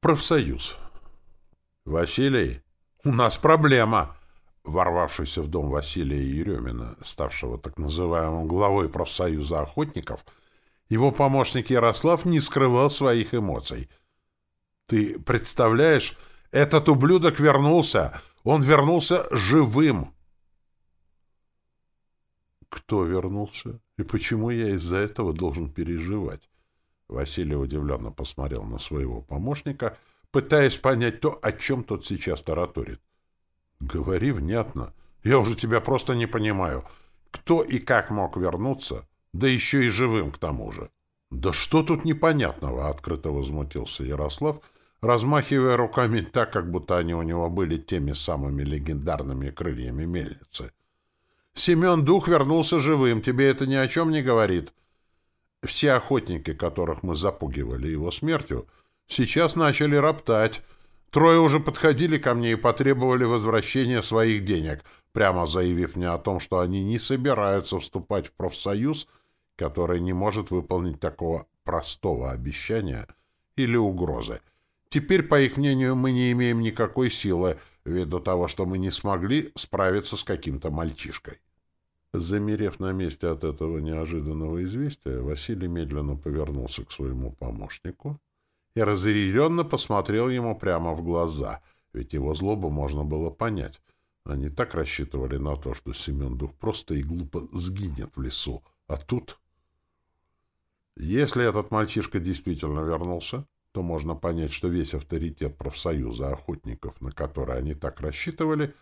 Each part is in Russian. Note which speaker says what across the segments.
Speaker 1: Профсоюз. Василий, у нас проблема. Ворвавшийся в дом Василия Еремина, ставшего так называемым главой профсоюза охотников, его помощник Ярослав не скрывал своих эмоций. Ты представляешь, этот ублюдок вернулся. Он вернулся живым. Кто вернулся? И почему я из-за этого должен переживать? Василий удивленно посмотрел на своего помощника, пытаясь понять то, о чем тот сейчас тараторит. — Говори внятно. Я уже тебя просто не понимаю. Кто и как мог вернуться, да еще и живым к тому же? — Да что тут непонятного? — открыто возмутился Ярослав, размахивая руками так, как будто они у него были теми самыми легендарными крыльями мельницы. — Семен Дух вернулся живым. Тебе это ни о чем не говорит? — все охотники, которых мы запугивали его смертью, сейчас начали роптать. Трое уже подходили ко мне и потребовали возвращения своих денег, прямо заявив мне о том, что они не собираются вступать в профсоюз, который не может выполнить такого простого обещания или угрозы. Теперь, по их мнению, мы не имеем никакой силы, ввиду того, что мы не смогли справиться с каким-то мальчишкой. Замерев на месте от этого неожиданного известия, Василий медленно повернулся к своему помощнику и разъяренно посмотрел ему прямо в глаза, ведь его злобу можно было понять. Они так рассчитывали на то, что Семен Дух просто и глупо сгинет в лесу. А тут... Если этот мальчишка действительно вернулся, то можно понять, что весь авторитет профсоюза охотников, на который они так рассчитывали,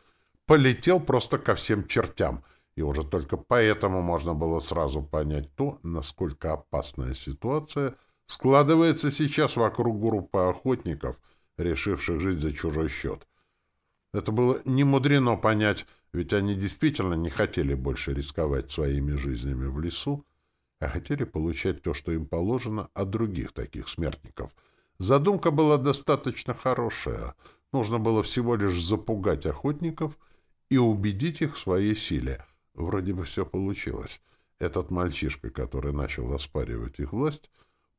Speaker 1: полетел просто ко всем чертям — и уже только поэтому можно было сразу понять то, насколько опасная ситуация складывается сейчас вокруг группы охотников, решивших жить за чужой счет. Это было не мудрено понять, ведь они действительно не хотели больше рисковать своими жизнями в лесу, а хотели получать то, что им положено, от других таких смертников. Задумка была достаточно хорошая. Нужно было всего лишь запугать охотников и убедить их в своей силе — Вроде бы все получилось. Этот мальчишка, который начал оспаривать их власть,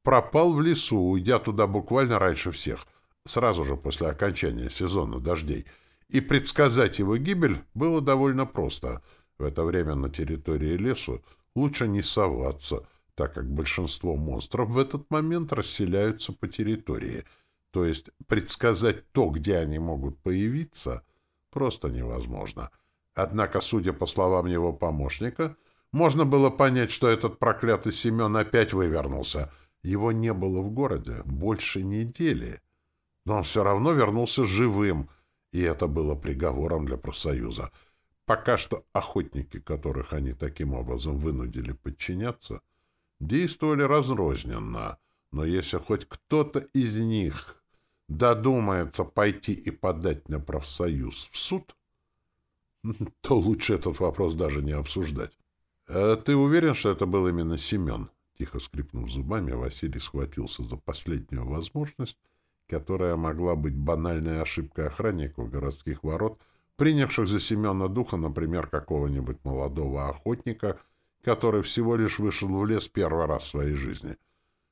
Speaker 1: пропал в лесу, уйдя туда буквально раньше всех, сразу же после окончания сезона дождей. И предсказать его гибель было довольно просто. В это время на территории лесу лучше не соваться, так как большинство монстров в этот момент расселяются по территории. То есть предсказать то, где они могут появиться, просто невозможно. — Однако, судя по словам его помощника, можно было понять, что этот проклятый Семен опять вывернулся. Его не было в городе больше недели. Но он все равно вернулся живым, и это было приговором для профсоюза. Пока что охотники, которых они таким образом вынудили подчиняться, действовали разрозненно. Но если хоть кто-то из них додумается пойти и подать на профсоюз в суд, то лучше этот вопрос даже не обсуждать. А ты уверен, что это был именно Семен? Тихо скрипнув зубами, Василий схватился за последнюю возможность, которая могла быть банальной ошибкой охранников городских ворот, принявших за Семена Духа, например, какого-нибудь молодого охотника, который всего лишь вышел в лес первый раз в своей жизни.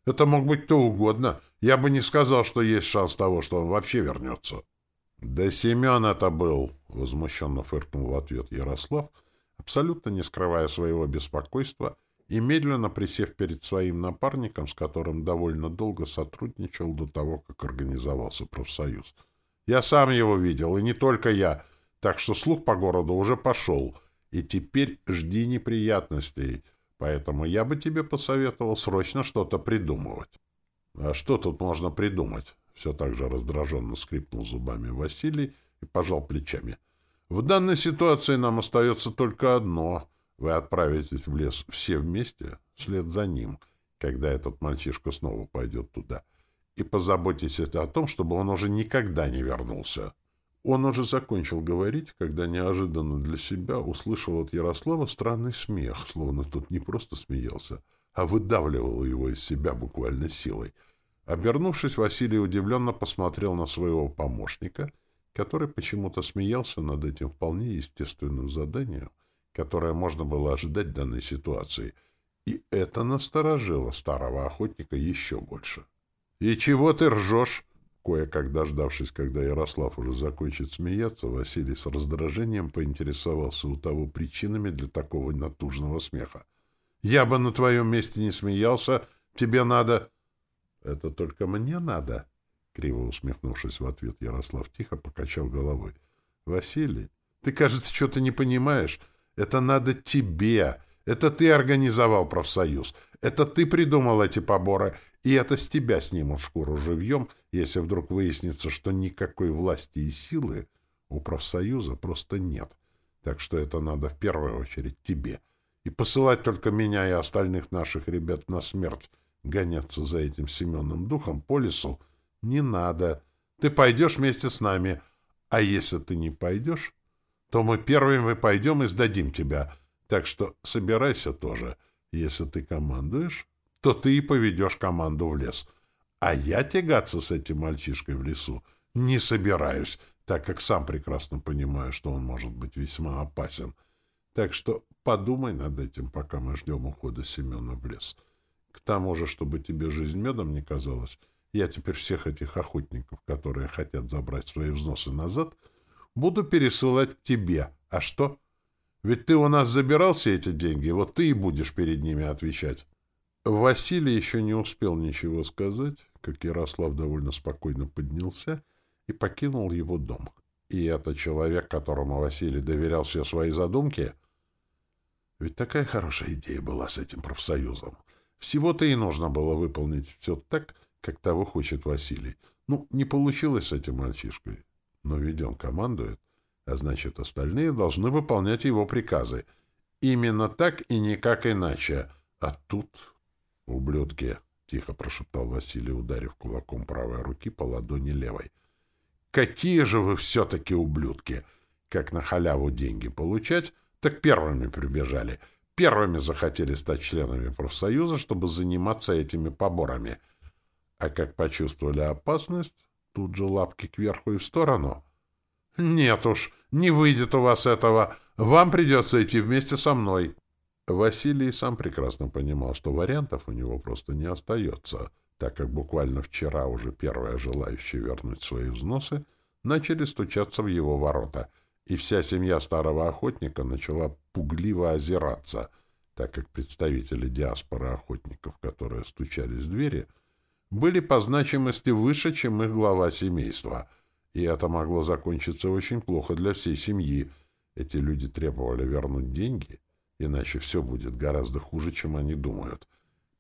Speaker 1: Это мог быть кто угодно. Я бы не сказал, что есть шанс того, что он вообще вернется. — Да Семен это был! — возмущенно фыркнул в ответ Ярослав, абсолютно не скрывая своего беспокойства и медленно присев перед своим напарником, с которым довольно долго сотрудничал до того, как организовался профсоюз. — Я сам его видел, и не только я, так что слух по городу уже пошел, и теперь жди неприятностей, поэтому я бы тебе посоветовал срочно что-то придумывать. — А что тут можно придумать? Все так же раздраженно скрипнул зубами Василий и пожал плечами. В данной ситуации нам остается только одно. Вы отправитесь в лес все вместе, вслед за ним, когда этот мальчишка снова пойдет туда, и позаботьтесь о том, чтобы он уже никогда не вернулся. Он уже закончил говорить, когда неожиданно для себя услышал от Ярослава странный смех, словно тот не просто смеялся, а выдавливал его из себя буквально силой — Обернувшись, Василий удивленно посмотрел на своего помощника, который почему-то смеялся над этим вполне естественным заданием, которое можно было ожидать в данной ситуации. И это насторожило старого охотника еще больше. — И чего ты ржешь? — Кое-как дождавшись, когда Ярослав уже закончит смеяться, Василий с раздражением поинтересовался у того причинами для такого натужного смеха. «Я бы на твоем месте не смеялся. Тебе надо...» «Это только мне надо?» Криво усмехнувшись в ответ, Ярослав тихо покачал головой. «Василий, ты, кажется, что-то не понимаешь. Это надо тебе. Это ты организовал профсоюз. Это ты придумал эти поборы. И это с тебя снимут шкуру живьем, если вдруг выяснится, что никакой власти и силы у профсоюза просто нет. Так что это надо в первую очередь тебе. И посылать только меня и остальных наших ребят на смерть, гоняться за этим Семенным духом по лесу, не надо. Ты пойдешь вместе с нами. А если ты не пойдешь, то мы первыми пойдем и сдадим тебя. Так что собирайся тоже. Если ты командуешь, то ты и поведешь команду в лес. А я тягаться с этим мальчишкой в лесу не собираюсь, так как сам прекрасно понимаю, что он может быть весьма опасен. Так что подумай над этим, пока мы ждем ухода Семена в лес. К тому же, чтобы тебе жизнь медом не казалась, я теперь всех этих охотников, которые хотят забрать свои взносы назад, буду пересылать к тебе. А что? Ведь ты у нас забирал все эти деньги, вот ты и будешь перед ними отвечать. Василий еще не успел ничего сказать, как Ярослав довольно спокойно поднялся и покинул его дом. И это человек, которому Василий доверял все свои задумки? Ведь такая хорошая идея была с этим профсоюзом. Всего-то и нужно было выполнить все так, как того хочет Василий. Ну, не получилось с этим мальчишкой. Но ведь он командует, а значит, остальные должны выполнять его приказы. Именно так и никак иначе. А тут «Ублюдки!» — тихо прошептал Василий, ударив кулаком правой руки по ладони левой. «Какие же вы все-таки ублюдки! Как на халяву деньги получать, так первыми прибежали. Первыми захотели стать членами профсоюза, чтобы заниматься этими поборами. А как почувствовали опасность, тут же лапки кверху и в сторону. «Нет уж, не выйдет у вас этого. Вам придется идти вместе со мной». Василий сам прекрасно понимал, что вариантов у него просто не остается, так как буквально вчера уже первые желающие вернуть свои взносы начали стучаться в его ворота, и вся семья старого охотника начала пугливо озираться, так как представители диаспоры охотников, которые стучались в двери, были по значимости выше, чем их глава семейства, и это могло закончиться очень плохо для всей семьи. Эти люди требовали вернуть деньги — иначе все будет гораздо хуже, чем они думают.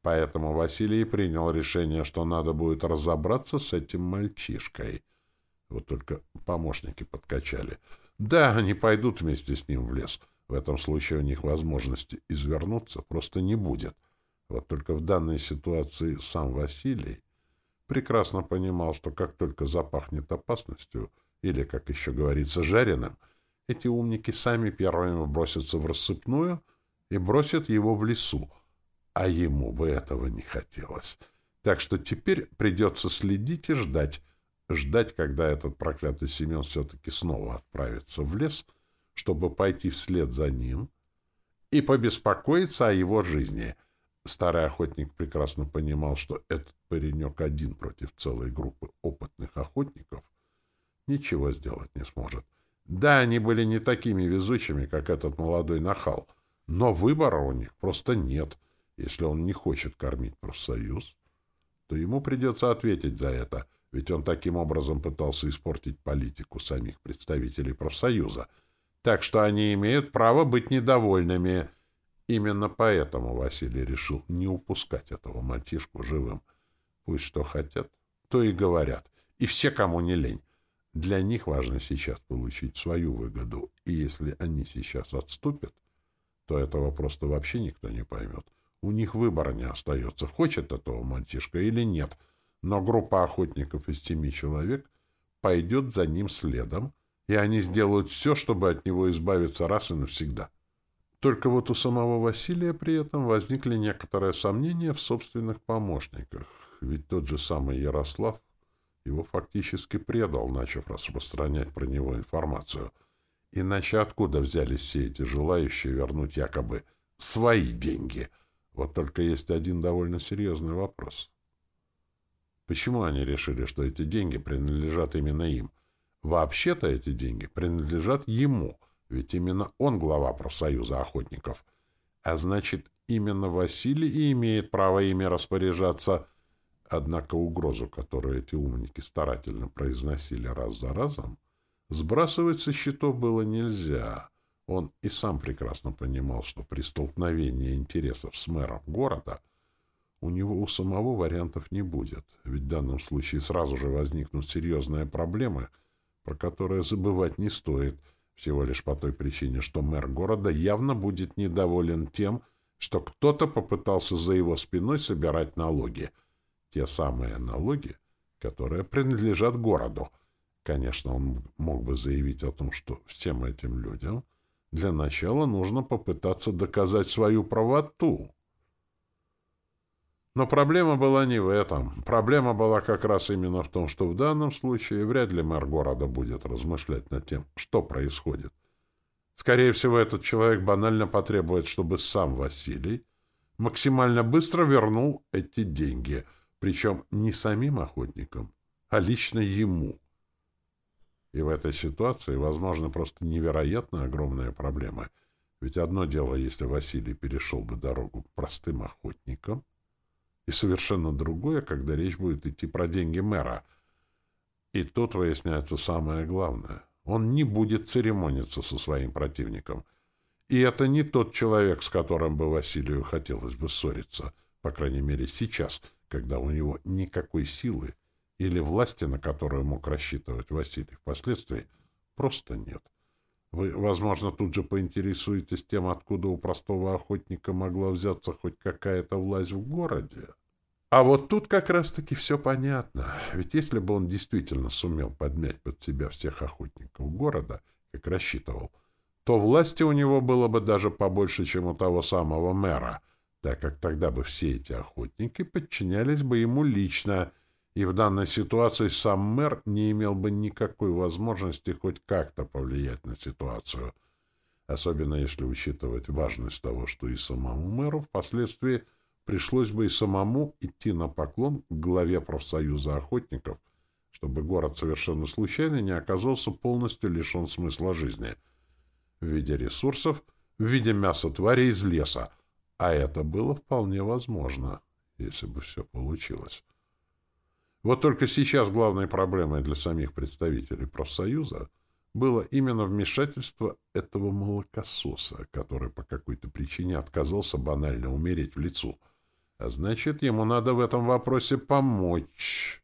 Speaker 1: Поэтому Василий принял решение, что надо будет разобраться с этим мальчишкой. Вот только помощники подкачали. Да, они пойдут вместе с ним в лес. В этом случае у них возможности извернуться просто не будет. Вот только в данной ситуации сам Василий прекрасно понимал, что как только запахнет опасностью, или, как еще говорится, жареным, эти умники сами первыми бросятся в рассыпную и бросят его в лесу. А ему бы этого не хотелось. Так что теперь придется следить и ждать. Ждать, когда этот проклятый Семен все-таки снова отправится в лес, чтобы пойти вслед за ним и побеспокоиться о его жизни. Старый охотник прекрасно понимал, что этот паренек один против целой группы опытных охотников ничего сделать не сможет. Да, они были не такими везучими, как этот молодой нахал, но выбора у них просто нет. Если он не хочет кормить профсоюз, то ему придется ответить за это, ведь он таким образом пытался испортить политику самих представителей профсоюза. Так что они имеют право быть недовольными. Именно поэтому Василий решил не упускать этого мальчишку живым. Пусть что хотят, то и говорят. И все, кому не лень. Для них важно сейчас получить свою выгоду, и если они сейчас отступят, то этого просто вообще никто не поймет. У них выбора не остается, хочет этого мальчишка или нет, но группа охотников из семи человек пойдет за ним следом, и они сделают все, чтобы от него избавиться раз и навсегда. Только вот у самого Василия при этом возникли некоторые сомнения в собственных помощниках, ведь тот же самый Ярослав его фактически предал, начав распространять про него информацию. Иначе откуда взялись все эти желающие вернуть якобы свои деньги? Вот только есть один довольно серьезный вопрос. Почему они решили, что эти деньги принадлежат именно им? Вообще-то эти деньги принадлежат ему, ведь именно он глава профсоюза охотников. А значит, именно Василий и имеет право ими распоряжаться. Однако угрозу, которую эти умники старательно произносили раз за разом, сбрасывать со счетов было нельзя. Он и сам прекрасно понимал, что при столкновении интересов с мэром города у него у самого вариантов не будет, ведь в данном случае сразу же возникнут серьезные проблемы, про которые забывать не стоит, всего лишь по той причине, что мэр города явно будет недоволен тем, что кто-то попытался за его спиной собирать налоги. Те самые налоги, которые принадлежат городу. Конечно, он мог бы заявить о том, что всем этим людям — для начала нужно попытаться доказать свою правоту. Но проблема была не в этом. Проблема была как раз именно в том, что в данном случае вряд ли мэр города будет размышлять над тем, что происходит. Скорее всего, этот человек банально потребует, чтобы сам Василий максимально быстро вернул эти деньги, причем не самим охотникам, а лично ему. И в этой ситуации возможно просто невероятно огромная проблема. Ведь одно дело, если Василий перешел бы дорогу простым охотникам, и совершенно другое, когда речь будет идти про деньги мэра. И тут выясняется самое главное. Он не будет церемониться со своим противником. И это не тот человек, с которым бы Василию хотелось бы ссориться, по крайней мере сейчас, когда у него никакой силы или власти, на которую мог рассчитывать Василий впоследствии, просто нет. Вы, возможно, тут же поинтересуетесь тем, откуда у простого охотника могла взяться хоть какая-то власть в городе. А вот тут как раз-таки все понятно. Ведь если бы он действительно сумел подмять под себя всех охотников города, как рассчитывал, то власти у него было бы даже побольше, чем у того самого мэра, так как тогда бы все эти охотники подчинялись бы ему лично — и в данной ситуации сам мэр не имел бы никакой возможности хоть как-то повлиять на ситуацию, особенно если учитывать важность того, что и самому мэру впоследствии пришлось бы и самому идти на поклон к главе профсоюза охотников, чтобы город совершенно случайно не оказался полностью лишен смысла жизни в виде ресурсов, в виде мяса твари из леса, а это было вполне возможно, если бы все получилось. Вот только сейчас главной проблемой для самих представителей профсоюза было именно вмешательство этого молокососа, который по какой-то причине отказался банально умереть в лицу. А значит, ему надо в этом вопросе помочь.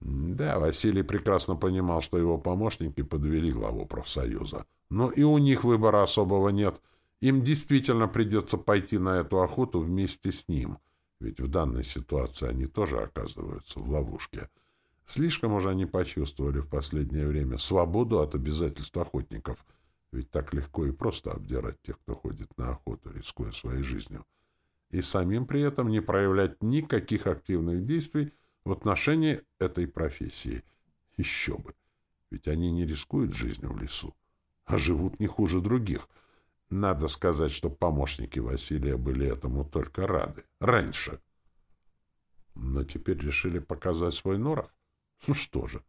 Speaker 1: Да, Василий прекрасно понимал, что его помощники подвели главу профсоюза. Но и у них выбора особого нет. Им действительно придется пойти на эту охоту вместе с ним — ведь в данной ситуации они тоже оказываются в ловушке. Слишком уже они почувствовали в последнее время свободу от обязательств охотников. Ведь так легко и просто обдирать тех, кто ходит на охоту, рискуя своей жизнью. И самим при этом не проявлять никаких активных действий в отношении этой профессии. Еще бы! Ведь они не рискуют жизнью в лесу, а живут не хуже других — надо сказать, что помощники Василия были этому только рады. Раньше. Но теперь решили показать свой норов. Ну что же,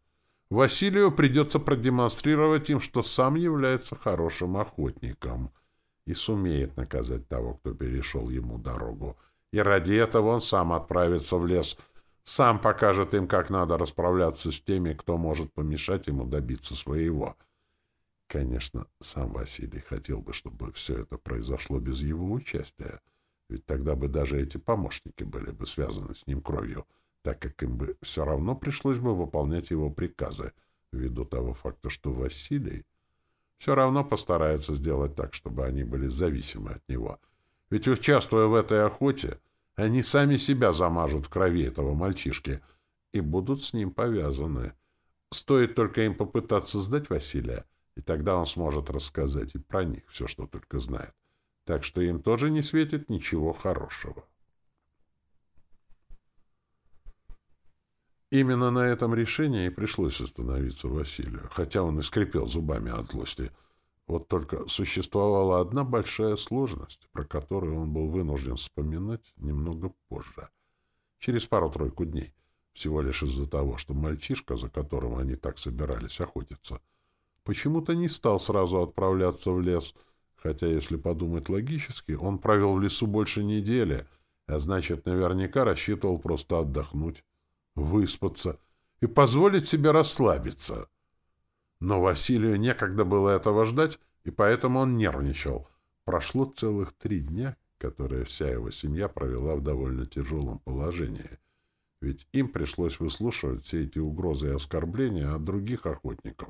Speaker 1: Василию придется продемонстрировать им, что сам является хорошим охотником и сумеет наказать того, кто перешел ему дорогу. И ради этого он сам отправится в лес, сам покажет им, как надо расправляться с теми, кто может помешать ему добиться своего — Конечно, сам Василий хотел бы, чтобы все это произошло без его участия, ведь тогда бы даже эти помощники были бы связаны с ним кровью, так как им бы все равно пришлось бы выполнять его приказы, ввиду того факта, что Василий все равно постарается сделать так, чтобы они были зависимы от него. Ведь, участвуя в этой охоте, они сами себя замажут в крови этого мальчишки и будут с ним повязаны. Стоит только им попытаться сдать Василия, и тогда он сможет рассказать и про них все, что только знает. Так что им тоже не светит ничего хорошего. Именно на этом решении и пришлось остановиться Василию, хотя он и скрипел зубами от злости. Вот только существовала одна большая сложность, про которую он был вынужден вспоминать немного позже, через пару-тройку дней. всего лишь из-за того, что мальчишка, за которым они так собирались охотиться, почему-то не стал сразу отправляться в лес, хотя, если подумать логически, он провел в лесу больше недели, а значит, наверняка рассчитывал просто отдохнуть, выспаться и позволить себе расслабиться. Но Василию некогда было этого ждать, и поэтому он нервничал. Прошло целых три дня, которые вся его семья провела в довольно тяжелом положении — ведь им пришлось выслушивать все эти угрозы и оскорбления от других охотников.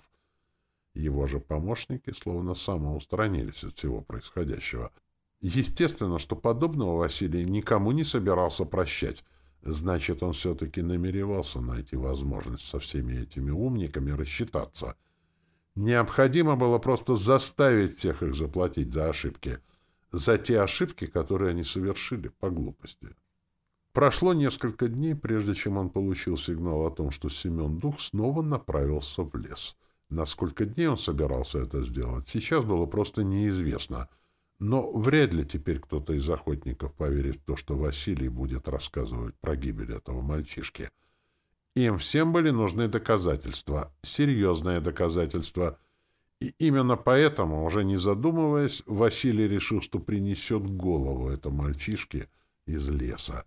Speaker 1: Его же помощники словно самоустранились от всего происходящего. Естественно, что подобного Василий никому не собирался прощать. Значит, он все-таки намеревался найти возможность со всеми этими умниками рассчитаться. Необходимо было просто заставить всех их заплатить за ошибки. За те ошибки, которые они совершили по глупости. Прошло несколько дней, прежде чем он получил сигнал о том, что Семен Дух снова направился в лес. На сколько дней он собирался это сделать, сейчас было просто неизвестно. Но вряд ли теперь кто-то из охотников поверит в то, что Василий будет рассказывать про гибель этого мальчишки. Им всем были нужны доказательства, серьезные доказательства. И именно поэтому, уже не задумываясь, Василий решил, что принесет голову этого мальчишки из леса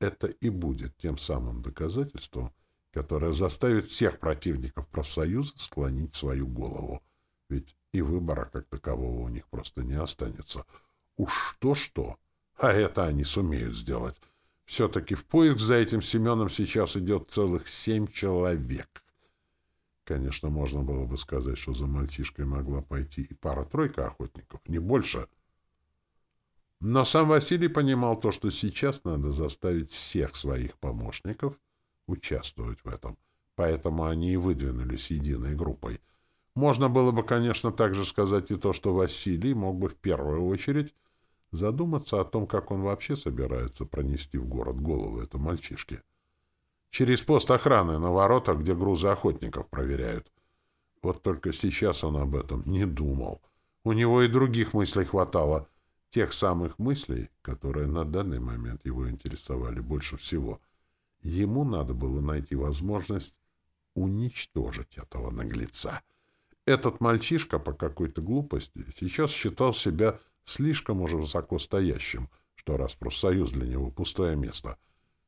Speaker 1: это и будет тем самым доказательством, которое заставит всех противников профсоюза склонить свою голову. Ведь и выбора как такового у них просто не останется. Уж что-что, а это они сумеют сделать. Все-таки в поиск за этим Семеном сейчас идет целых семь человек. Конечно, можно было бы сказать, что за мальчишкой могла пойти и пара-тройка охотников, не больше — но сам Василий понимал то, что сейчас надо заставить всех своих помощников участвовать в этом. Поэтому они и выдвинулись единой группой. Можно было бы, конечно, также сказать и то, что Василий мог бы в первую очередь задуматься о том, как он вообще собирается пронести в город голову этого мальчишки. Через пост охраны на воротах, где грузы охотников проверяют. Вот только сейчас он об этом не думал. У него и других мыслей хватало — тех самых мыслей, которые на данный момент его интересовали больше всего. Ему надо было найти возможность уничтожить этого наглеца. Этот мальчишка по какой-то глупости сейчас считал себя слишком уже высоко стоящим, что раз профсоюз для него пустое место.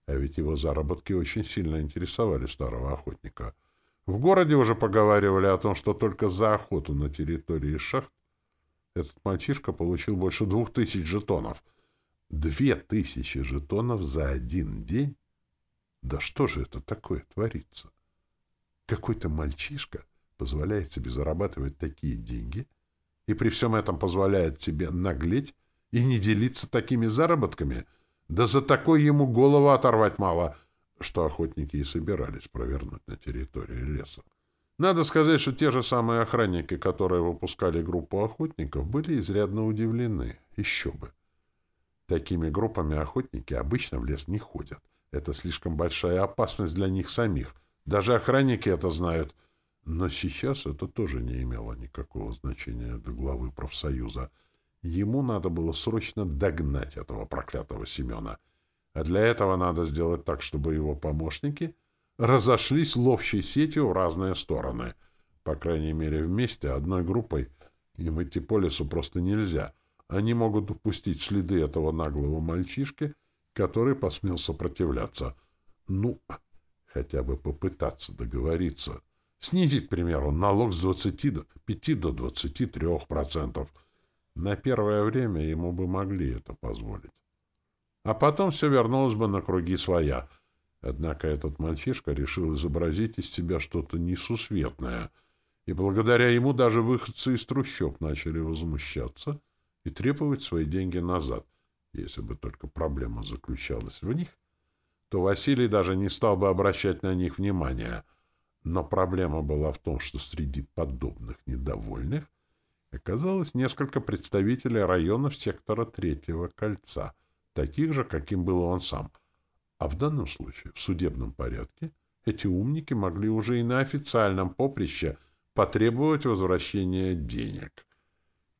Speaker 1: А ведь его заработки очень сильно интересовали старого охотника. В городе уже поговаривали о том, что только за охоту на территории шахт этот мальчишка получил больше двух тысяч жетонов. Две тысячи жетонов за один день? Да что же это такое творится? Какой-то мальчишка позволяет себе зарабатывать такие деньги и при всем этом позволяет себе наглеть и не делиться такими заработками? Да за такой ему голову оторвать мало, что охотники и собирались провернуть на территории леса. Надо сказать, что те же самые охранники, которые выпускали группу охотников, были изрядно удивлены. Еще бы. Такими группами охотники обычно в лес не ходят. Это слишком большая опасность для них самих. Даже охранники это знают. Но сейчас это тоже не имело никакого значения для главы профсоюза. Ему надо было срочно догнать этого проклятого Семена. А для этого надо сделать так, чтобы его помощники — разошлись ловчей сетью в разные стороны. По крайней мере, вместе, одной группой, им идти по лесу просто нельзя. Они могут упустить следы этого наглого мальчишки, который посмел сопротивляться. Ну, хотя бы попытаться договориться. Снизить, к примеру, налог с 25 до 23%. На первое время ему бы могли это позволить. А потом все вернулось бы на круги своя — Однако этот мальчишка решил изобразить из себя что-то несусветное, и благодаря ему даже выходцы из трущоб начали возмущаться и требовать свои деньги назад. Если бы только проблема заключалась в них, то Василий даже не стал бы обращать на них внимания. Но проблема была в том, что среди подобных недовольных оказалось несколько представителей районов сектора Третьего кольца, таких же, каким был он сам — а в данном случае, в судебном порядке, эти умники могли уже и на официальном поприще потребовать возвращения денег.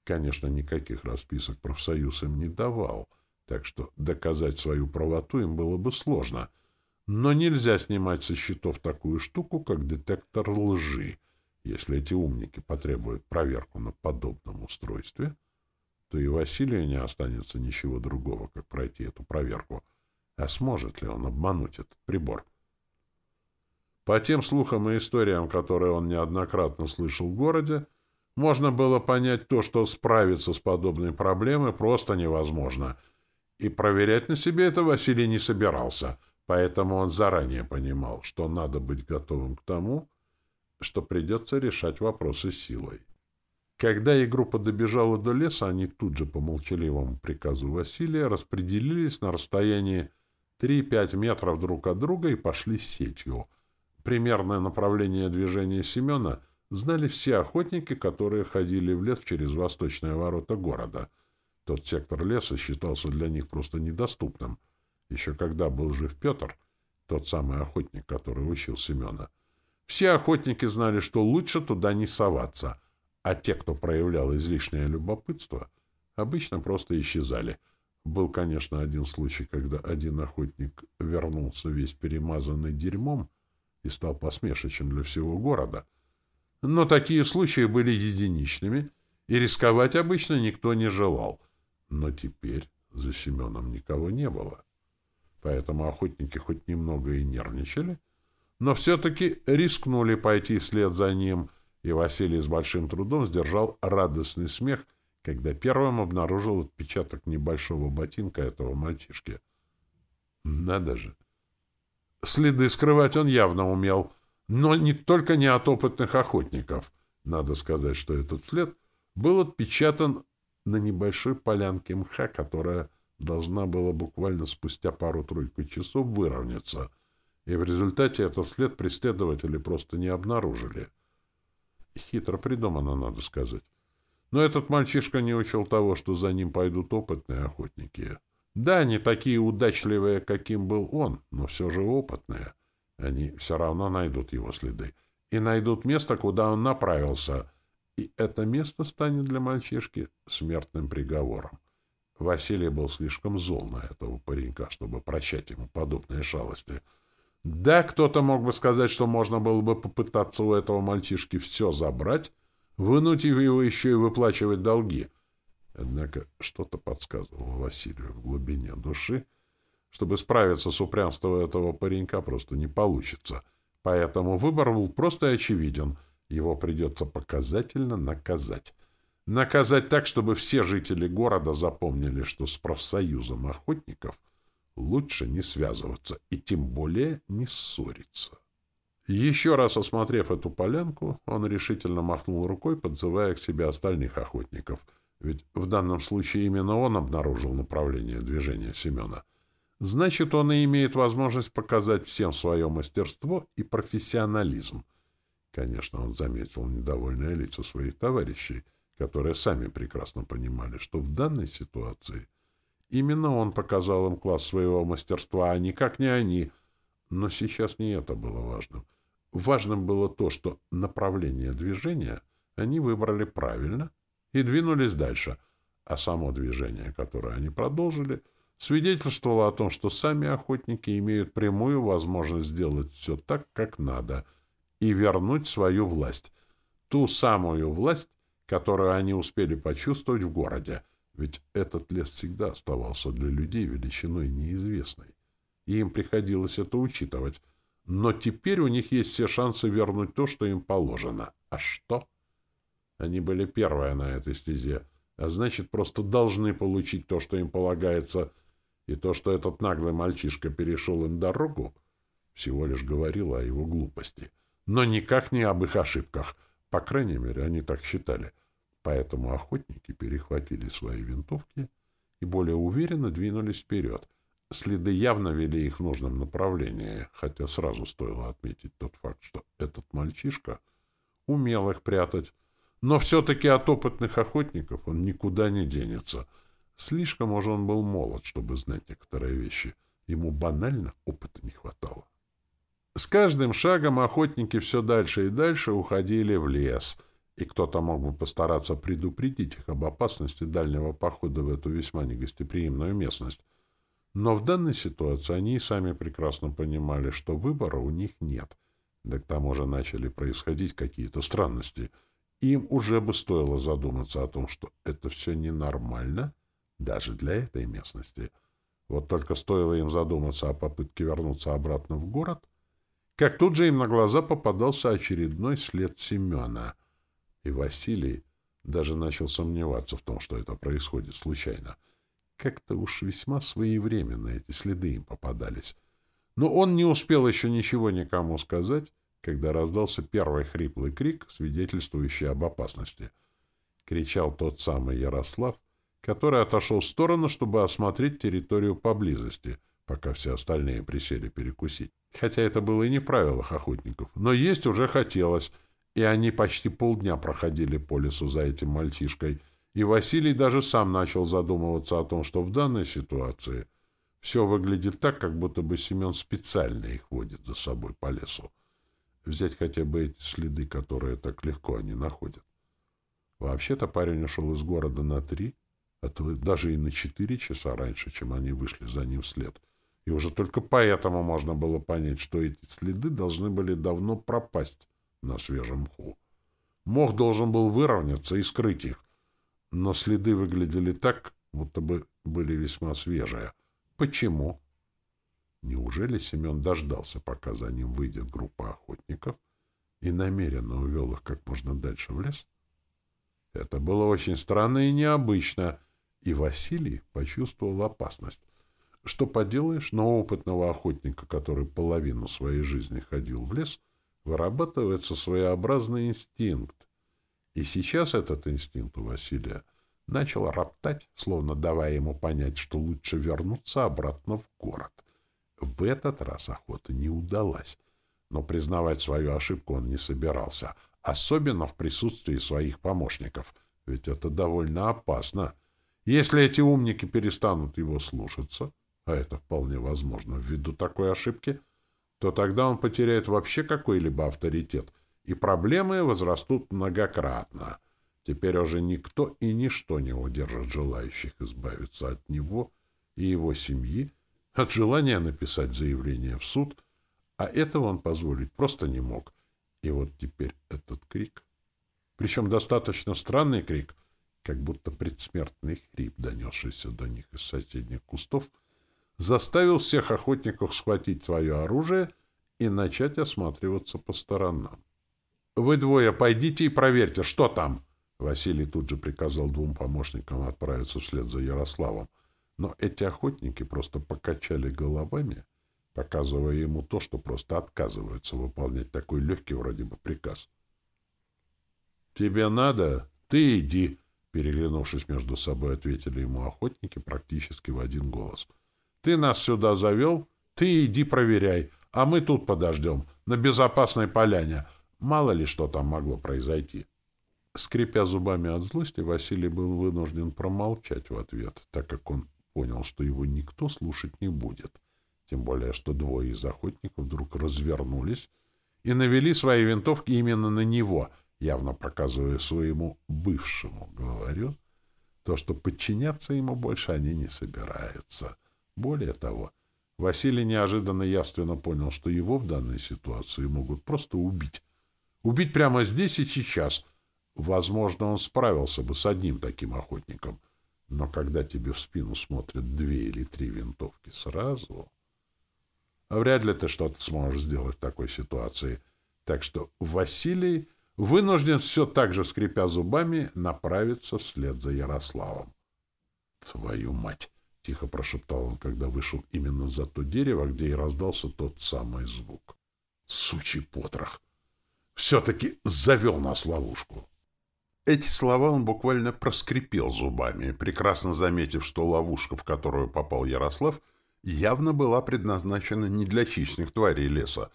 Speaker 1: Конечно, никаких расписок профсоюз им не давал, так что доказать свою правоту им было бы сложно. Но нельзя снимать со счетов такую штуку, как детектор лжи. Если эти умники потребуют проверку на подобном устройстве, то и Василию не останется ничего другого, как пройти эту проверку. А сможет ли он обмануть этот прибор? По тем слухам и историям, которые он неоднократно слышал в городе, можно было понять то, что справиться с подобной проблемой просто невозможно. И проверять на себе это Василий не собирался, поэтому он заранее понимал, что надо быть готовым к тому, что придется решать вопросы силой. Когда их группа добежала до леса, они тут же по молчаливому приказу Василия распределились на расстоянии 3-5 метров друг от друга и пошли сетью. Примерное направление движения Семена знали все охотники, которые ходили в лес через восточные ворота города. Тот сектор леса считался для них просто недоступным. Еще когда был жив Петр, тот самый охотник, который учил Семена, все охотники знали, что лучше туда не соваться — а те, кто проявлял излишнее любопытство, обычно просто исчезали. Был, конечно, один случай, когда один охотник вернулся весь перемазанный дерьмом и стал посмешищем для всего города. Но такие случаи были единичными, и рисковать обычно никто не желал. Но теперь за Семеном никого не было. Поэтому охотники хоть немного и нервничали, но все-таки рискнули пойти вслед за ним — и Василий с большим трудом сдержал радостный смех, когда первым обнаружил отпечаток небольшого ботинка этого мальчишки. Надо же! Следы скрывать он явно умел, но не только не от опытных охотников. Надо сказать, что этот след был отпечатан на небольшой полянке мха, которая должна была буквально спустя пару-тройку часов выровняться, и в результате этот след преследователи просто не обнаружили. Хитро придумано, надо сказать. Но этот мальчишка не учел того, что за ним пойдут опытные охотники. Да, не такие удачливые, каким был он, но все же опытные. Они все равно найдут его следы. И найдут место, куда он направился. И это место станет для мальчишки смертным приговором. Василий был слишком зол на этого паренька, чтобы прощать ему подобные шалости — да, кто-то мог бы сказать, что можно было бы попытаться у этого мальчишки все забрать, вынуть его еще и выплачивать долги. Однако что-то подсказывало Василию в глубине души, чтобы справиться с упрямством этого паренька просто не получится. Поэтому выбор был просто очевиден. Его придется показательно наказать. Наказать так, чтобы все жители города запомнили, что с профсоюзом охотников лучше не связываться и тем более не ссориться. Еще раз осмотрев эту полянку, он решительно махнул рукой, подзывая к себе остальных охотников, ведь в данном случае именно он обнаружил направление движения Семена. Значит, он и имеет возможность показать всем свое мастерство и профессионализм. Конечно, он заметил недовольные лица своих товарищей, которые сами прекрасно понимали, что в данной ситуации — Именно он показал им класс своего мастерства, а никак не они. Но сейчас не это было важным. Важным было то, что направление движения они выбрали правильно и двинулись дальше, а само движение, которое они продолжили, свидетельствовало о том, что сами охотники имеют прямую возможность сделать все так, как надо, и вернуть свою власть, ту самую власть, которую они успели почувствовать в городе — ведь этот лес всегда оставался для людей величиной неизвестной. И им приходилось это учитывать. Но теперь у них есть все шансы вернуть то, что им положено. А что? Они были первые на этой стезе, а значит, просто должны получить то, что им полагается. И то, что этот наглый мальчишка перешел им дорогу, всего лишь говорило о его глупости. Но никак не об их ошибках. По крайней мере, они так считали. Поэтому охотники перехватили свои винтовки и более уверенно двинулись вперед. Следы явно вели их в нужном направлении, хотя сразу стоило отметить тот факт, что этот мальчишка умел их прятать. Но все-таки от опытных охотников он никуда не денется. Слишком уж он был молод, чтобы знать некоторые вещи. Ему банально опыта не хватало. С каждым шагом охотники все дальше и дальше уходили в лес — и кто-то мог бы постараться предупредить их об опасности дальнего похода в эту весьма негостеприимную местность. Но в данной ситуации они и сами прекрасно понимали, что выбора у них нет. Да к тому же начали происходить какие-то странности. Им уже бы стоило задуматься о том, что это все ненормально, даже для этой местности. Вот только стоило им задуматься о попытке вернуться обратно в город, как тут же им на глаза попадался очередной след Семена. И Василий даже начал сомневаться в том, что это происходит случайно. Как-то уж весьма своевременно эти следы им попадались. Но он не успел еще ничего никому сказать, когда раздался первый хриплый крик, свидетельствующий об опасности. Кричал тот самый Ярослав, который отошел в сторону, чтобы осмотреть территорию поблизости, пока все остальные присели перекусить. Хотя это было и не в правилах охотников, но есть уже хотелось, и они почти полдня проходили по лесу за этим мальчишкой, и Василий даже сам начал задумываться о том, что в данной ситуации все выглядит так, как будто бы Семен специально их водит за собой по лесу. Взять хотя бы эти следы, которые так легко они находят. Вообще-то парень ушел из города на три, а то даже и на четыре часа раньше, чем они вышли за ним вслед. И уже только поэтому можно было понять, что эти следы должны были давно пропасть на свежем мху. Мох должен был выровняться и скрыть их, но следы выглядели так, будто бы были весьма свежие. Почему? Неужели Семен дождался, пока за ним выйдет группа охотников, и намеренно увел их как можно дальше в лес? Это было очень странно и необычно, и Василий почувствовал опасность. Что поделаешь, но опытного охотника, который половину своей жизни ходил в лес, вырабатывается своеобразный инстинкт. И сейчас этот инстинкт у Василия начал роптать, словно давая ему понять, что лучше вернуться обратно в город. В этот раз охота не удалась, но признавать свою ошибку он не собирался, особенно в присутствии своих помощников, ведь это довольно опасно. Если эти умники перестанут его слушаться, а это вполне возможно ввиду такой ошибки, то тогда он потеряет вообще какой-либо авторитет, и проблемы возрастут многократно. Теперь уже никто и ничто не удержит желающих избавиться от него и его семьи, от желания написать заявление в суд, а этого он позволить просто не мог. И вот теперь этот крик, причем достаточно странный крик, как будто предсмертный хрип, донесшийся до них из соседних кустов, — заставил всех охотников схватить свое оружие и начать осматриваться по сторонам. «Вы двое пойдите и проверьте, что там!» Василий тут же приказал двум помощникам отправиться вслед за Ярославом. Но эти охотники просто покачали головами, показывая ему то, что просто отказываются выполнять такой легкий вроде бы приказ. «Тебе надо? Ты иди!» Переглянувшись между собой, ответили ему охотники практически в один голос — ты нас сюда завел, ты иди проверяй, а мы тут подождем, на безопасной поляне. Мало ли что там могло произойти. Скрипя зубами от злости, Василий был вынужден промолчать в ответ, так как он понял, что его никто слушать не будет. Тем более, что двое из охотников вдруг развернулись и навели свои винтовки именно на него, явно показывая своему бывшему главарю то, что подчиняться ему больше они не собираются — более того, Василий неожиданно явственно понял, что его в данной ситуации могут просто убить. Убить прямо здесь и сейчас. Возможно, он справился бы с одним таким охотником. Но когда тебе в спину смотрят две или три винтовки сразу... А вряд ли ты что-то сможешь сделать в такой ситуации. Так что Василий вынужден все так же, скрипя зубами, направиться вслед за Ярославом. Твою мать! — тихо прошептал он, когда вышел именно за то дерево, где и раздался тот самый звук. «Сучий потрох! Все-таки завел нас ловушку!» Эти слова он буквально проскрипел зубами, прекрасно заметив, что ловушка, в которую попал Ярослав, явно была предназначена не для хищных тварей леса.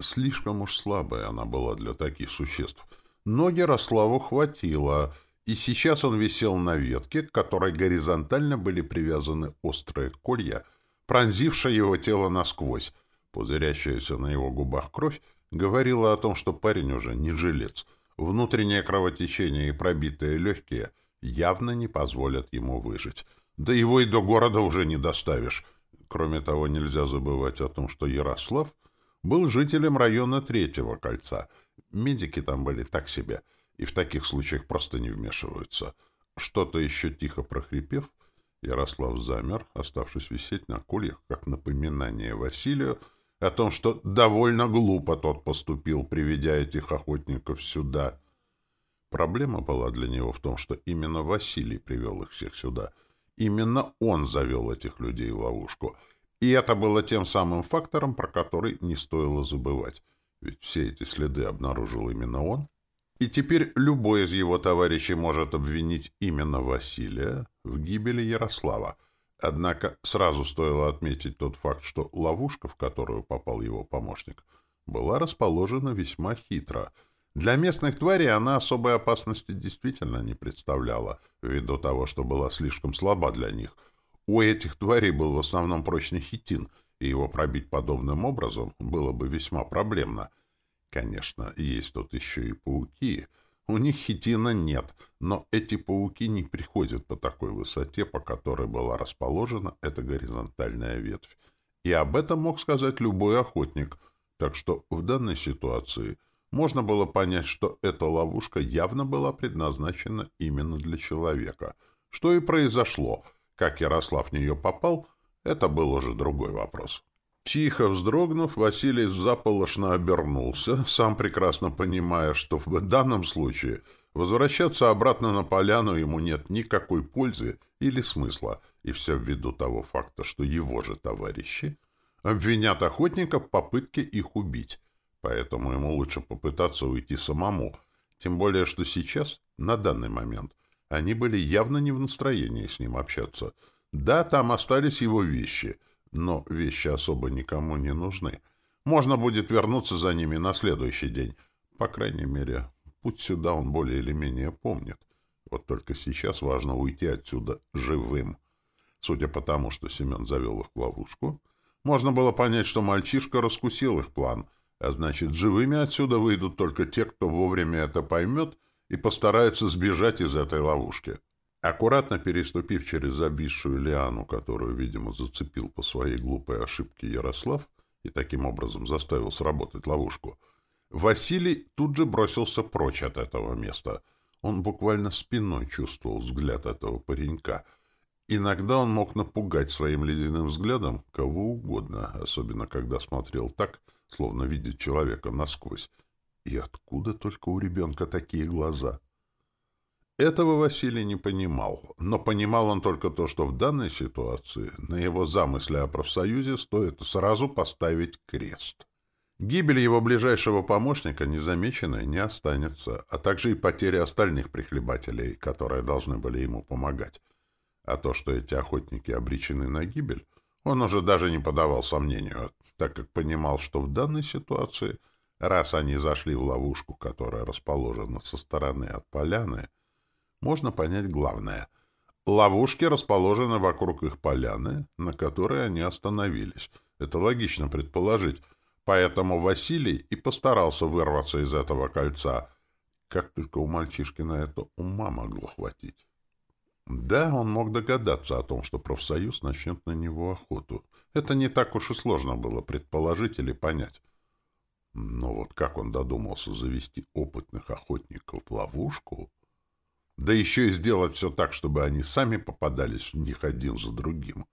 Speaker 1: Слишком уж слабая она была для таких существ. Но Ярославу хватило — и сейчас он висел на ветке, к которой горизонтально были привязаны острые колья, пронзившие его тело насквозь. Пузырящаяся на его губах кровь говорила о том, что парень уже не жилец. Внутреннее кровотечение и пробитые легкие явно не позволят ему выжить. Да его и до города уже не доставишь. Кроме того, нельзя забывать о том, что Ярослав был жителем района Третьего кольца. Медики там были так себе, и в таких случаях просто не вмешиваются. Что-то еще тихо прохрипев, Ярослав замер, оставшись висеть на кольях, как напоминание Василию о том, что довольно глупо тот поступил, приведя этих охотников сюда. Проблема была для него в том, что именно Василий привел их всех сюда. Именно он завел этих людей в ловушку. И это было тем самым фактором, про который не стоило забывать. Ведь все эти следы обнаружил именно он. И теперь любой из его товарищей может обвинить именно Василия в гибели Ярослава. Однако сразу стоило отметить тот факт, что ловушка, в которую попал его помощник, была расположена весьма хитро. Для местных тварей она особой опасности действительно не представляла, ввиду того, что была слишком слаба для них. У этих тварей был в основном прочный хитин, и его пробить подобным образом было бы весьма проблемно — Конечно, есть тут еще и пауки. У них хитина нет, но эти пауки не приходят по такой высоте, по которой была расположена эта горизонтальная ветвь. И об этом мог сказать любой охотник. Так что в данной ситуации можно было понять, что эта ловушка явно была предназначена именно для человека. Что и произошло. Как Ярослав в нее попал, это был уже другой вопрос. Тихо вздрогнув, Василий заполошно обернулся, сам прекрасно понимая, что в данном случае возвращаться обратно на поляну ему нет никакой пользы или смысла, и все ввиду того факта, что его же товарищи обвинят охотников в попытке их убить. Поэтому ему лучше попытаться уйти самому, тем более, что сейчас, на данный момент, они были явно не в настроении с ним общаться. Да, там остались его вещи — но вещи особо никому не нужны. Можно будет вернуться за ними на следующий день. По крайней мере, путь сюда он более или менее помнит. Вот только сейчас важно уйти отсюда живым. Судя по тому, что Семен завел их в ловушку, можно было понять, что мальчишка раскусил их план, а значит, живыми отсюда выйдут только те, кто вовремя это поймет и постарается сбежать из этой ловушки. Аккуратно переступив через обвисшую лиану, которую, видимо, зацепил по своей глупой ошибке Ярослав и таким образом заставил сработать ловушку, Василий тут же бросился прочь от этого места. Он буквально спиной чувствовал взгляд этого паренька. Иногда он мог напугать своим ледяным взглядом кого угодно, особенно когда смотрел так, словно видит человека насквозь. И откуда только у ребенка такие глаза? — этого Василий не понимал, но понимал он только то, что в данной ситуации на его замысле о профсоюзе стоит сразу поставить крест. Гибель его ближайшего помощника незамеченной не останется, а также и потеря остальных прихлебателей, которые должны были ему помогать. А то, что эти охотники обречены на гибель, он уже даже не подавал сомнению, так как понимал, что в данной ситуации, раз они зашли в ловушку, которая расположена со стороны от поляны, можно понять главное. Ловушки расположены вокруг их поляны, на которой они остановились. Это логично предположить. Поэтому Василий и постарался вырваться из этого кольца. Как только у мальчишки на это ума могло хватить. Да, он мог догадаться о том, что профсоюз начнет на него охоту. Это не так уж и сложно было предположить или понять. Но вот как он додумался завести опытных охотников в ловушку, да еще и сделать все так, чтобы они сами попадались в них один за другим.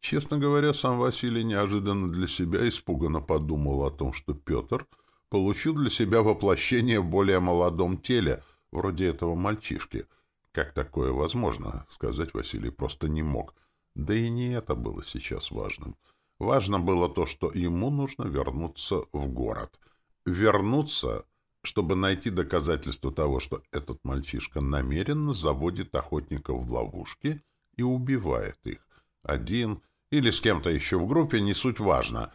Speaker 1: Честно говоря, сам Василий неожиданно для себя испуганно подумал о том, что Петр получил для себя воплощение в более молодом теле, вроде этого мальчишки. Как такое возможно, сказать Василий просто не мог. Да и не это было сейчас важным. Важно было то, что ему нужно вернуться в город. Вернуться чтобы найти доказательство того, что этот мальчишка намеренно заводит охотников в ловушки и убивает их. Один или с кем-то еще в группе, не суть важно.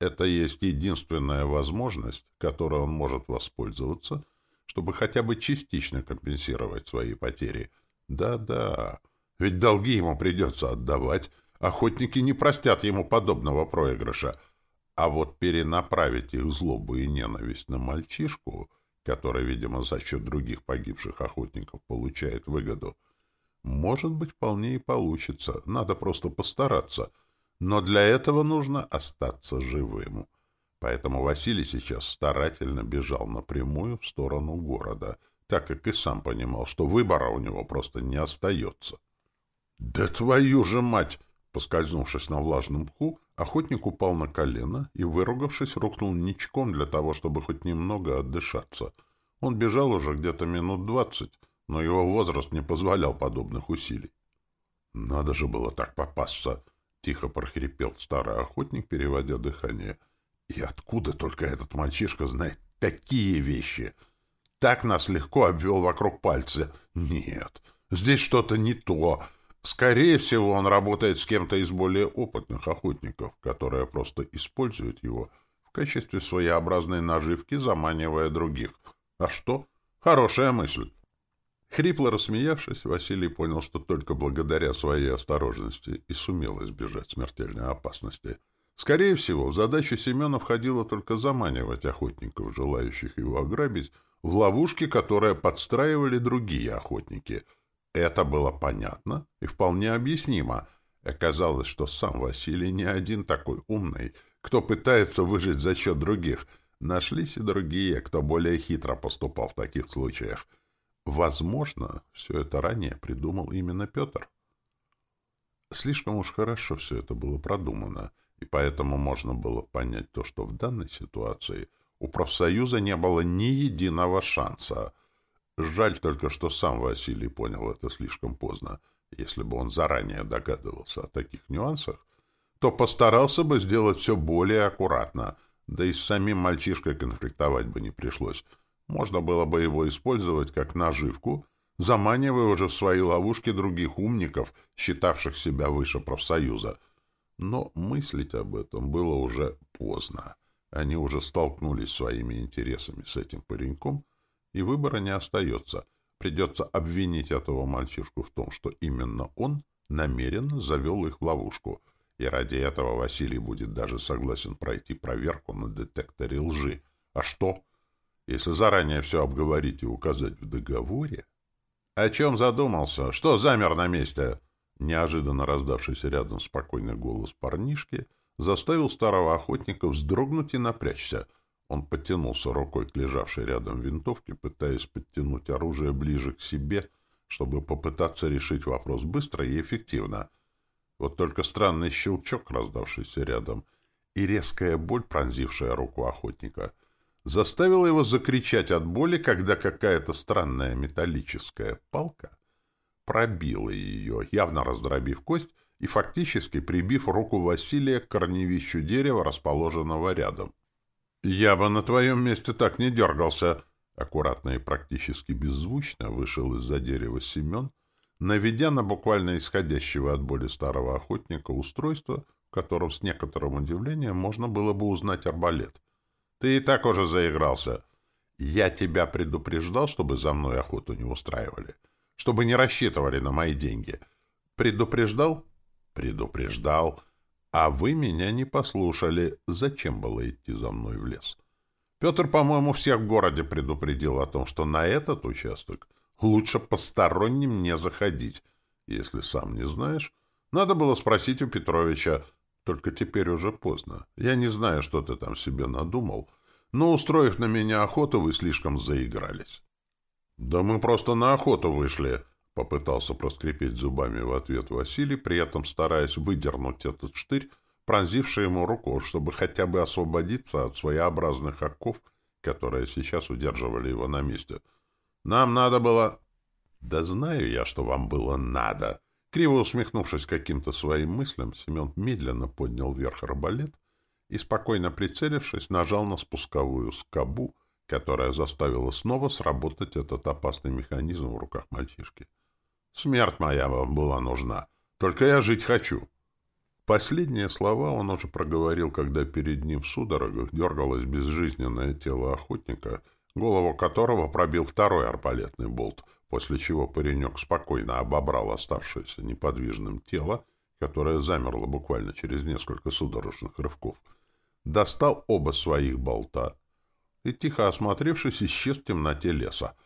Speaker 1: Это есть единственная возможность, которой он может воспользоваться, чтобы хотя бы частично компенсировать свои потери. Да-да, ведь долги ему придется отдавать, охотники не простят ему подобного проигрыша — а вот перенаправить их злобу и ненависть на мальчишку, который, видимо, за счет других погибших охотников получает выгоду, может быть, вполне и получится. Надо просто постараться. Но для этого нужно остаться живым. Поэтому Василий сейчас старательно бежал напрямую в сторону города, так как и сам понимал, что выбора у него просто не остается. «Да твою же мать!» Поскользнувшись на влажном мху, охотник упал на колено и, выругавшись, рухнул ничком для того, чтобы хоть немного отдышаться. Он бежал уже где-то минут двадцать, но его возраст не позволял подобных усилий. «Надо же было так попасться!» — тихо прохрипел старый охотник, переводя дыхание. «И откуда только этот мальчишка знает такие вещи? Так нас легко обвел вокруг пальца. Нет, здесь что-то не то!» Скорее всего, он работает с кем-то из более опытных охотников, которые просто используют его в качестве своеобразной наживки, заманивая других. А что? Хорошая мысль. Хрипло рассмеявшись, Василий понял, что только благодаря своей осторожности и сумел избежать смертельной опасности. Скорее всего, в задачу Семена входило только заманивать охотников, желающих его ограбить, в ловушки, которые подстраивали другие охотники — это было понятно и вполне объяснимо. Оказалось, что сам Василий не один такой умный, кто пытается выжить за счет других. Нашлись и другие, кто более хитро поступал в таких случаях. Возможно, все это ранее придумал именно Петр. Слишком уж хорошо все это было продумано, и поэтому можно было понять то, что в данной ситуации у профсоюза не было ни единого шанса — Жаль только, что сам Василий понял это слишком поздно. Если бы он заранее догадывался о таких нюансах, то постарался бы сделать все более аккуратно, да и с самим мальчишкой конфликтовать бы не пришлось. Можно было бы его использовать как наживку, заманивая уже в свои ловушки других умников, считавших себя выше профсоюза. Но мыслить об этом было уже поздно. Они уже столкнулись своими интересами с этим пареньком, и выбора не остается. Придется обвинить этого мальчишку в том, что именно он намеренно завел их в ловушку, и ради этого Василий будет даже согласен пройти проверку на детекторе лжи. А что? Если заранее все обговорить и указать в договоре... «О чем задумался? Что замер на месте?» Неожиданно раздавшийся рядом спокойный голос парнишки заставил старого охотника вздрогнуть и напрячься — он потянулся рукой к лежавшей рядом винтовке, пытаясь подтянуть оружие ближе к себе, чтобы попытаться решить вопрос быстро и эффективно. Вот только странный щелчок, раздавшийся рядом, и резкая боль, пронзившая руку охотника, заставила его закричать от боли, когда какая-то странная металлическая палка пробила ее, явно раздробив кость и фактически прибив руку Василия к корневищу дерева, расположенного рядом. «Я бы на твоем месте так не дергался!» Аккуратно и практически беззвучно вышел из-за дерева Семен, наведя на буквально исходящего от боли старого охотника устройство, в котором с некоторым удивлением можно было бы узнать арбалет. «Ты и так уже заигрался. Я тебя предупреждал, чтобы за мной охоту не устраивали, чтобы не рассчитывали на мои деньги. Предупреждал? Предупреждал. А вы меня не послушали. Зачем было идти за мной в лес? Петр, по-моему, всех в городе предупредил о том, что на этот участок лучше посторонним не заходить. Если сам не знаешь, надо было спросить у Петровича. Только теперь уже поздно. Я не знаю, что ты там себе надумал, но, устроив на меня охоту, вы слишком заигрались. — Да мы просто на охоту вышли, Попытался проскрипеть зубами в ответ Василий, при этом стараясь выдернуть этот штырь, пронзивший ему руку, чтобы хотя бы освободиться от своеобразных оков, которые сейчас удерживали его на месте. «Нам надо было...» «Да знаю я, что вам было надо!» Криво усмехнувшись каким-то своим мыслям, Семен медленно поднял вверх арбалет и, спокойно прицелившись, нажал на спусковую скобу, которая заставила снова сработать этот опасный механизм в руках мальчишки. Смерть моя вам была нужна. Только я жить хочу. Последние слова он уже проговорил, когда перед ним в судорогах дергалось безжизненное тело охотника, голову которого пробил второй арбалетный болт, после чего паренек спокойно обобрал оставшееся неподвижным тело, которое замерло буквально через несколько судорожных рывков, достал оба своих болта и, тихо осмотревшись, исчез в темноте леса,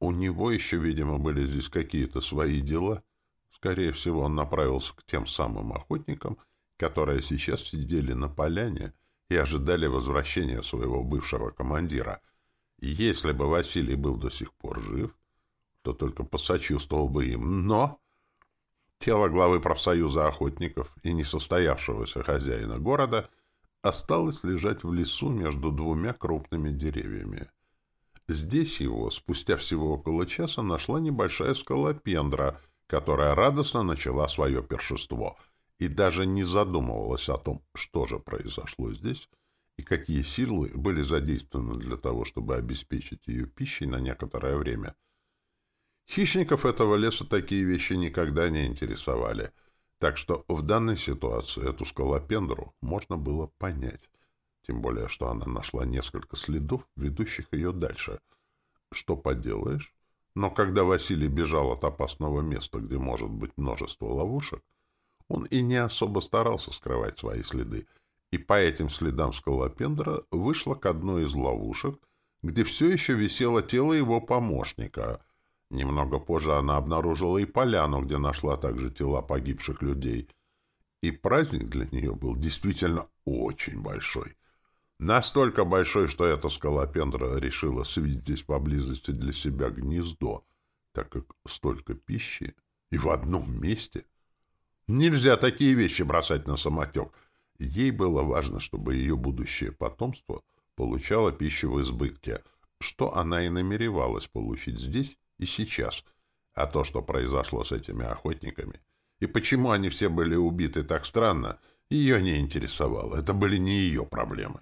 Speaker 1: у него еще, видимо, были здесь какие-то свои дела. Скорее всего, он направился к тем самым охотникам, которые сейчас сидели на поляне и ожидали возвращения своего бывшего командира. И если бы Василий был до сих пор жив, то только посочувствовал бы им. Но тело главы профсоюза охотников и несостоявшегося хозяина города осталось лежать в лесу между двумя крупными деревьями. Здесь его, спустя всего около часа, нашла небольшая скалопендра, которая радостно начала свое першество и даже не задумывалась о том, что же произошло здесь и какие силы были задействованы для того, чтобы обеспечить ее пищей на некоторое время. Хищников этого леса такие вещи никогда не интересовали, так что в данной ситуации эту скалопендру можно было понять тем более, что она нашла несколько следов, ведущих ее дальше. Что поделаешь? Но когда Василий бежал от опасного места, где может быть множество ловушек, он и не особо старался скрывать свои следы, и по этим следам скалопендра вышла к одной из ловушек, где все еще висело тело его помощника. Немного позже она обнаружила и поляну, где нашла также тела погибших людей. И праздник для нее был действительно очень большой. Настолько большой, что эта скалопендра решила свить здесь поблизости для себя гнездо, так как столько пищи и в одном месте. Нельзя такие вещи бросать на самотек. Ей было важно, чтобы ее будущее потомство получало пищу в избытке, что она и намеревалась получить здесь и сейчас. А то, что произошло с этими охотниками, и почему они все были убиты так странно, ее не интересовало. Это были не ее проблемы.